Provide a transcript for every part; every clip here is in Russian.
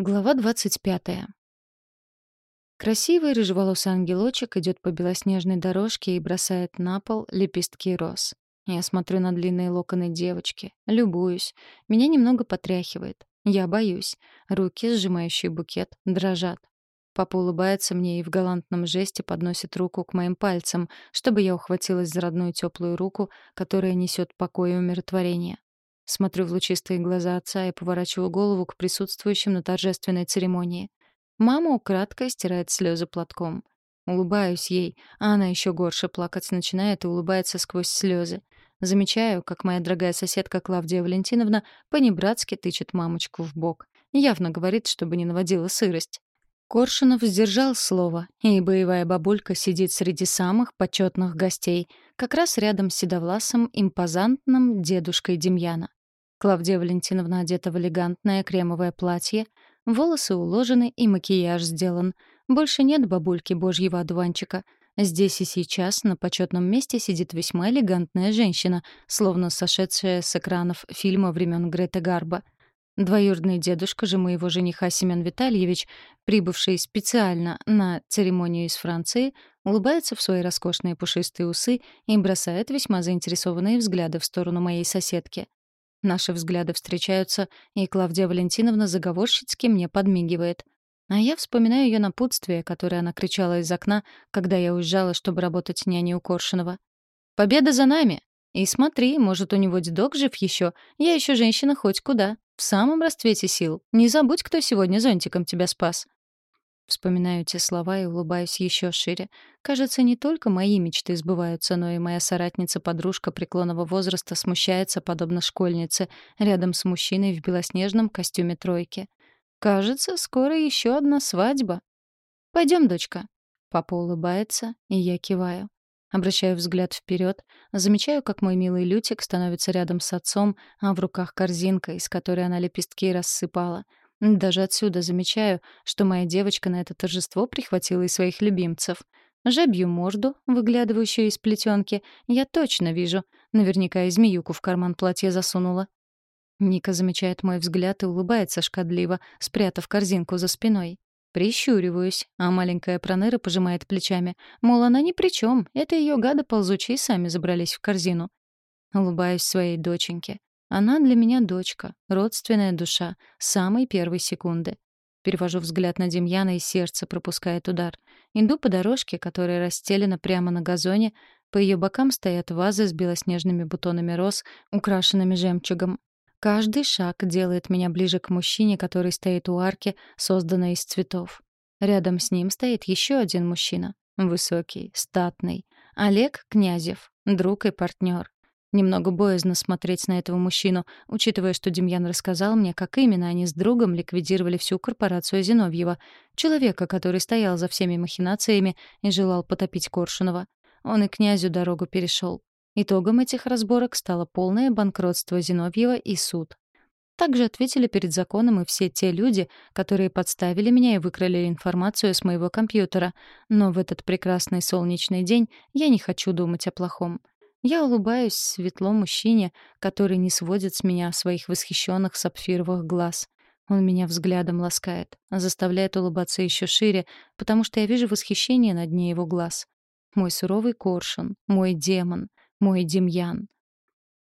Глава 25. Красивый рыжеволосый ангелочек идет по белоснежной дорожке и бросает на пол лепестки роз. Я смотрю на длинные локоны девочки, любуюсь. Меня немного потряхивает. Я боюсь. Руки, сжимающие букет, дрожат. Папа улыбается мне и в галантном жесте подносит руку к моим пальцам, чтобы я ухватилась за родную теплую руку, которая несет покой и умиротворение. Смотрю в лучистые глаза отца и поворачиваю голову к присутствующим на торжественной церемонии. Мама украдкой стирает слезы платком. Улыбаюсь ей, а она еще горше плакать начинает и улыбается сквозь слезы. Замечаю, как моя дорогая соседка Клавдия Валентиновна понебратски тычет мамочку в бок. Явно говорит, чтобы не наводила сырость. Коршунов сдержал слово, и боевая бабулька сидит среди самых почетных гостей, как раз рядом с седовласым, импозантным дедушкой Демьяна. Клавдия Валентиновна одета в элегантное кремовое платье, волосы уложены и макияж сделан. Больше нет бабульки божьего одуванчика. Здесь и сейчас на почетном месте сидит весьма элегантная женщина, словно сошедшая с экранов фильма времен Грета Гарба. Двоюродный дедушка же моего жениха Семен Витальевич, прибывший специально на церемонию из Франции, улыбается в свои роскошные пушистые усы и бросает весьма заинтересованные взгляды в сторону моей соседки. Наши взгляды встречаются, и Клавдия Валентиновна заговорщицки мне подмигивает. А я вспоминаю ее напутствие, которое она кричала из окна, когда я уезжала, чтобы работать няней у Коршунова. «Победа за нами! И смотри, может, у него дедок жив еще. Я еще женщина хоть куда. В самом расцвете сил. Не забудь, кто сегодня зонтиком тебя спас». Вспоминаю те слова и улыбаюсь еще шире. Кажется, не только мои мечты сбываются, но и моя соратница-подружка преклонного возраста смущается, подобно школьнице, рядом с мужчиной в белоснежном костюме тройки. Кажется, скоро еще одна свадьба. Пойдем, дочка. Папа улыбается, и я киваю. Обращаю взгляд вперед, замечаю, как мой милый Лютик становится рядом с отцом, а в руках корзинка, из которой она лепестки рассыпала — даже отсюда замечаю, что моя девочка на это торжество прихватила и своих любимцев. Жабью морду, выглядывающую из плетенки, я точно вижу. Наверняка и змеюку в карман платья засунула. Ника замечает мой взгляд и улыбается шкодливо, спрятав корзинку за спиной. Прищуриваюсь, а маленькая проныра пожимает плечами. Мол, она ни при чем, это ее гады ползучие сами забрались в корзину. Улыбаюсь своей доченьке. Она для меня дочка, родственная душа, самой первой секунды. Перевожу взгляд на Демьяна, и сердце пропускает удар. Иду по дорожке, которая расстелена прямо на газоне. По ее бокам стоят вазы с белоснежными бутонами роз, украшенными жемчугом. Каждый шаг делает меня ближе к мужчине, который стоит у арки, созданной из цветов. Рядом с ним стоит еще один мужчина. Высокий, статный. Олег Князев, друг и партнер. Немного боязно смотреть на этого мужчину, учитывая, что Демьян рассказал мне, как именно они с другом ликвидировали всю корпорацию Зиновьева, человека, который стоял за всеми махинациями и желал потопить Коршунова. Он и князю дорогу перешел. Итогом этих разборок стало полное банкротство Зиновьева и суд. Также ответили перед законом и все те люди, которые подставили меня и выкрали информацию с моего компьютера. Но в этот прекрасный солнечный день я не хочу думать о плохом. Я улыбаюсь светло мужчине, который не сводит с меня своих восхищенных сапфировых глаз. Он меня взглядом ласкает, заставляет улыбаться еще шире, потому что я вижу восхищение на дне его глаз. Мой суровый коршун, мой демон, мой демьян.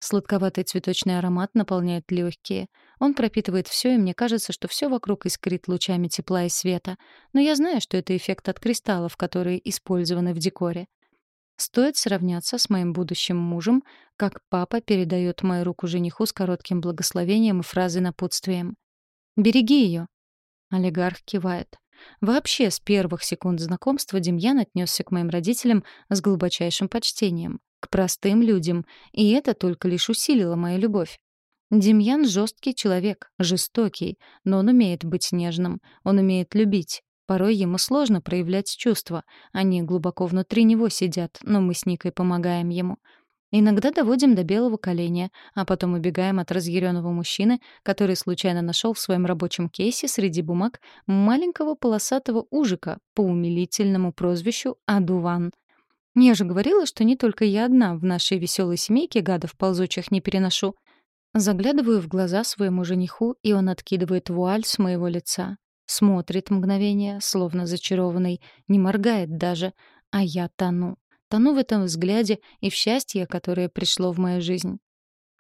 Сладковатый цветочный аромат наполняет легкие. Он пропитывает все, и мне кажется, что все вокруг искрит лучами тепла и света. Но я знаю, что это эффект от кристаллов, которые использованы в декоре. Стоит сравняться с моим будущим мужем, как папа передает мою руку жениху с коротким благословением и фразой напутствием. «Береги ее!» Олигарх кивает. Вообще, с первых секунд знакомства Демьян отнесся к моим родителям с глубочайшим почтением, к простым людям, и это только лишь усилило мою любовь. Демьян жесткий человек, жестокий, но он умеет быть нежным, он умеет любить, Порой ему сложно проявлять чувства. Они глубоко внутри него сидят, но мы с Никой помогаем ему. Иногда доводим до белого коленя, а потом убегаем от разъяренного мужчины, который случайно нашел в своем рабочем кейсе среди бумаг маленького полосатого ужика по умилительному прозвищу Адуван. Я же говорила, что не только я одна в нашей веселой семейке гадов ползучих не переношу. Заглядываю в глаза своему жениху, и он откидывает вуаль с моего лица. Смотрит мгновение, словно зачарованный, не моргает даже, а я тону. Тону в этом взгляде и в счастье, которое пришло в мою жизнь.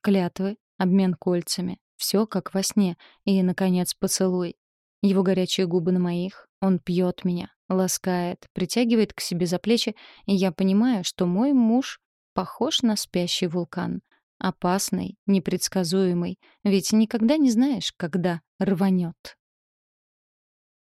Клятвы, обмен кольцами, все как во сне, и, наконец, поцелуй. Его горячие губы на моих, он пьет меня, ласкает, притягивает к себе за плечи, и я понимаю, что мой муж похож на спящий вулкан. Опасный, непредсказуемый, ведь никогда не знаешь, когда рванет.